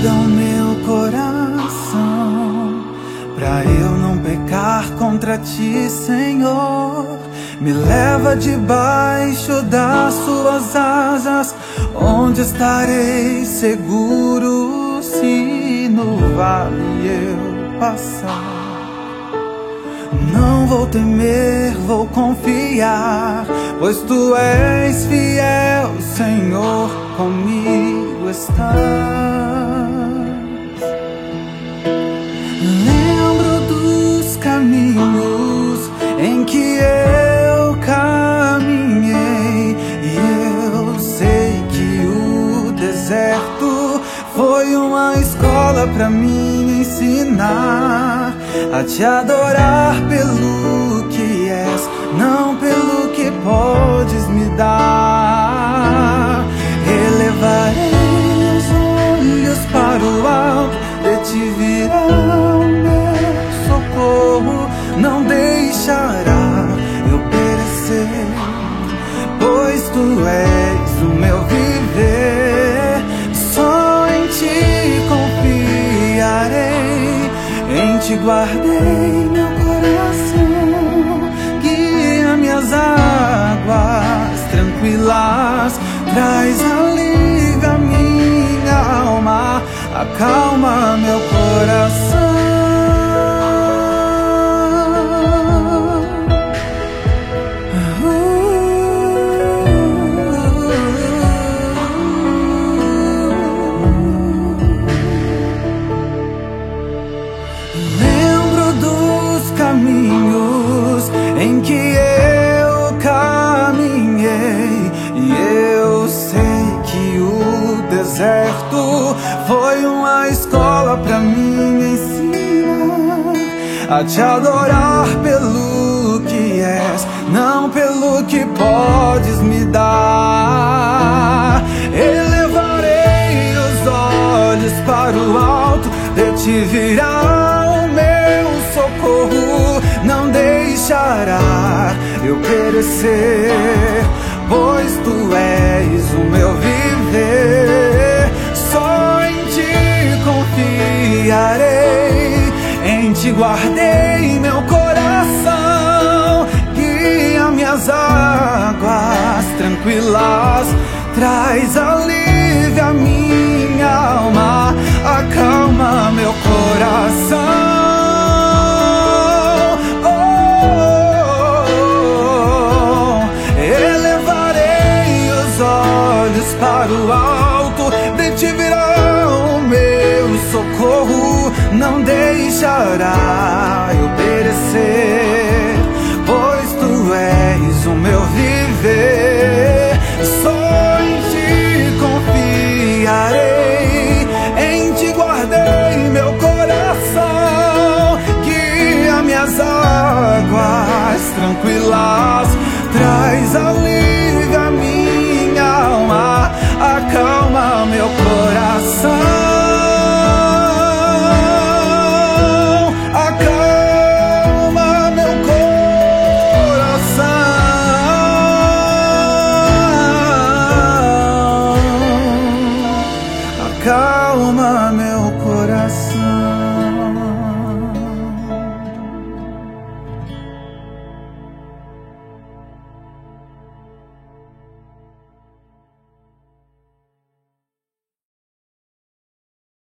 guardam meu coração, pra eu não pecar contra ti, Senhor. Me leva debaixo das suas asas, onde estarei seguro se no vale eu passar. Não vou temer, vou confiar, pois tu és fiel, Senhor, comigo estás. Para mim ensinar a te adorar pelo que és, não pelo que podes me dar. Elevarei os olhos para o alto, de ti virá o meu socorro, não deixará eu perecer, pois tu és ti guardei meu coração. Guia minhas águas tranquilas, traz alívio à minha alma, acalma meu coração. Foi uma escola pra mim ensinar a te adorar pelo que és, não pelo que podes me dar. Elevarei os olhos para o alto, de ti virá o meu socorro, não deixará eu perecer, pois guardei meu coração, guia minhas águas tranquilas, traz alívio de acalma meu coração.